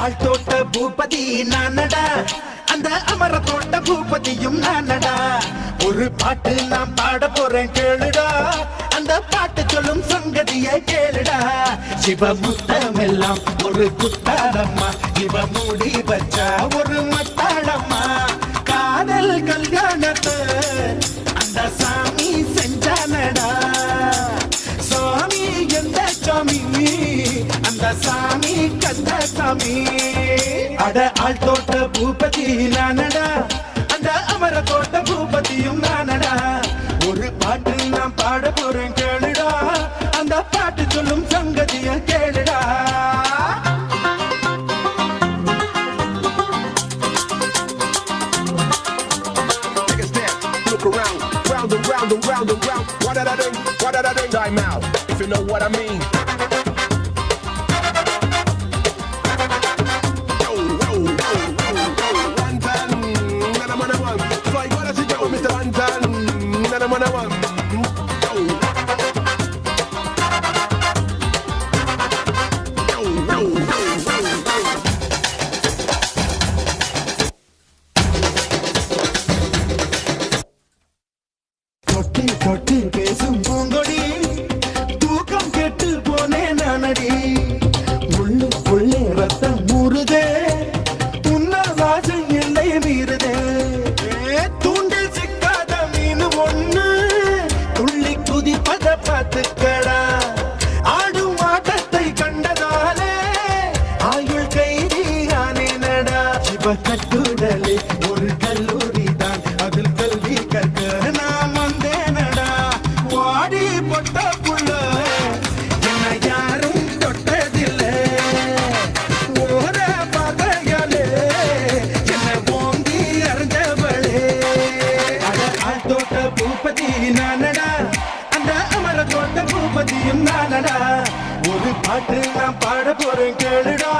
ஆள் தோட்ட பூபதி நானடா. அந்த அமர தோட்ட பூபதியும் நானடா. ஒரு பாட்டு நான் பாட போறேன் கேளுடா. அந்த பாட்டு சொல்லும் சங்கதியை கேளுடா. சிவ சிவமுத்தம் எல்லாம் ஒரு குத்தாடம்மா இவ மூடி வச்சா ஒரு மத்தாடம்மா சாமி அட ஆள் தோட்ட பூபதி நானடா அந்த அமர தோட்ட பூபதியும் நானடா ஒரு பாட்டு நான் பாட போறேன் கேளுடா அந்த பாட்டு சொல்லும் சங்கதிய கேளுடா round and round and round and round. What did I do? What did I do? Time out, if you know what I mean. தொட்டு தொட்டு பேசும் பூங்கொடி. தூக்கம் கெட்டு போனே நானடி. உள்ளுக்குள்ளே ரத்தம் ஊறுதே. உன்னால் ஆசை இல்லை மீறுதே தூண்டில் சிக்காத மீன் ஒண்ணு. துள்ளி குதிப்பத பார்த்துக்கடா. ஆடும் ஆட்டத்தை கண்டதாலே. ஆயுள் கைதி ஆனேனடா சிவ கட்டுடலே பாட்டு நான் பாட போறேன் கேளுடா.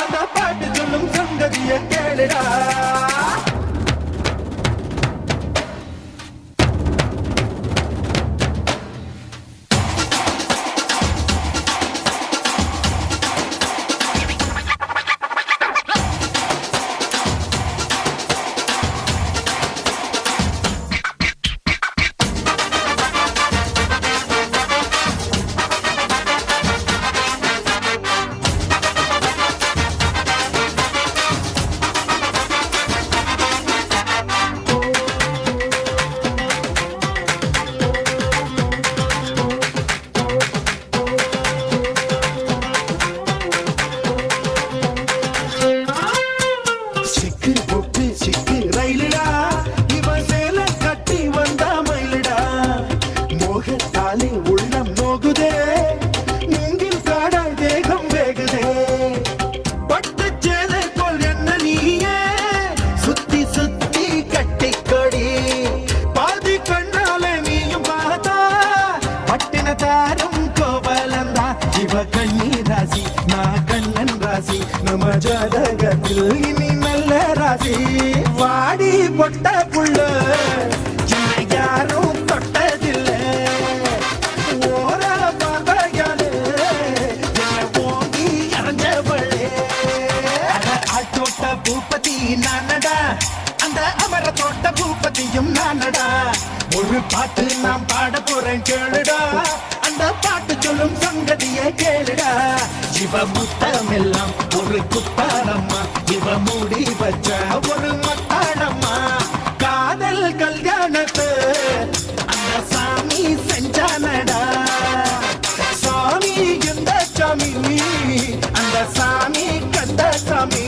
அந்த பாட்டு சொல்லும் சங்கதிய கேளுடா. மோகத்தாலே உள்ளம் நோகுதே. மூங்கில் காடாய் தேகம் வேகுதே. பட்டு சேலை போல் என்ன நீயே? சுத்தி சுத்தி கட்டிக்கொடி பாதி கண்ணாலே நீயும் பார்த்தா. பட்டின தாரும் கோவலந்தா இவ கண்ணி ராசி நான் கண்ணன் ராசி. நம்ம ஜாதகத்தில் இனி நல்ல ராசி. வாடி பொட்ட புள்ள. தோட்ட பூபதி நானடா. அந்த அமர தோட்ட பூபதியும் நானடா. ஒரு பாட்டு நான் பாட போறேன் கேளுடா. அந்த பாட்டு சொல்லும் சங்கதிய கேளுடா. இவ முத்தம் எல்லாம் ஒரு குத்தாரம்மா இவ மூடி வச்ச ஒரு மத்தாடம்மா காதல் கல்யாணத்து அந்த சாமி செஞ்சானடா. சாமி எந்த சாமி? அந்த சாமி கந்த சாமி.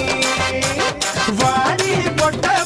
போட்ட